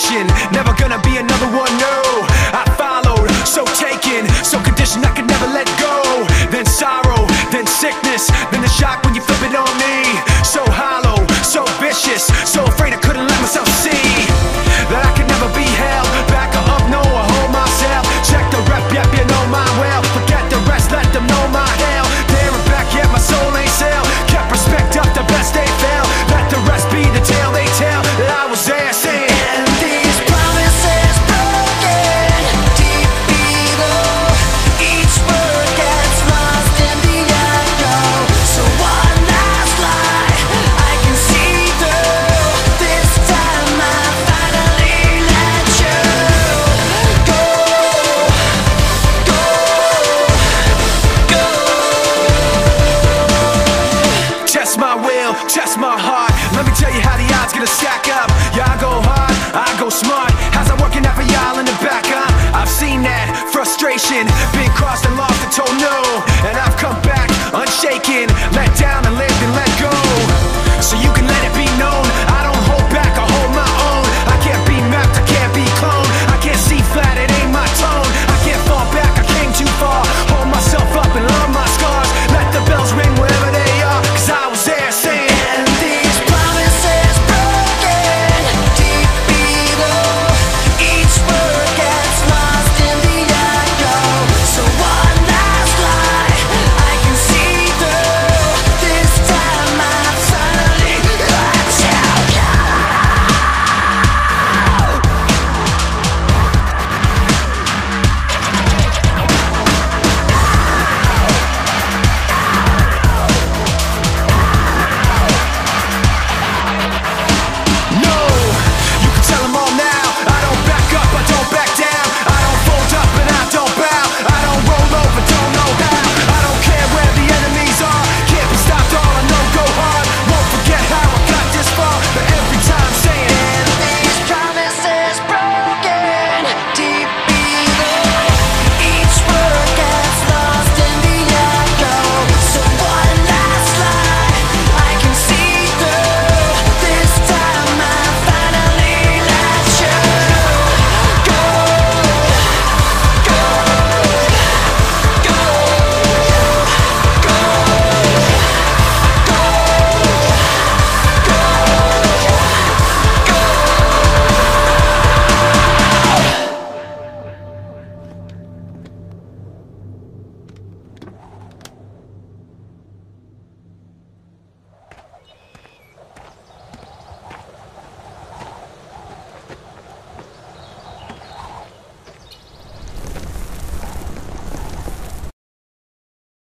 Never gonna be another one, no. I followed, so taken, so conditioned I could never let go. Then sorrow, then sickness, then the shock when you flip it on me. So hollow. God's gonna stack up. Y'all go hard, I go smart. How's I working out for y'all in the back, huh? I've seen that frustration Been crossed and lost and told no. And I've come back unshaken Let down and lived and let go. So you can let it be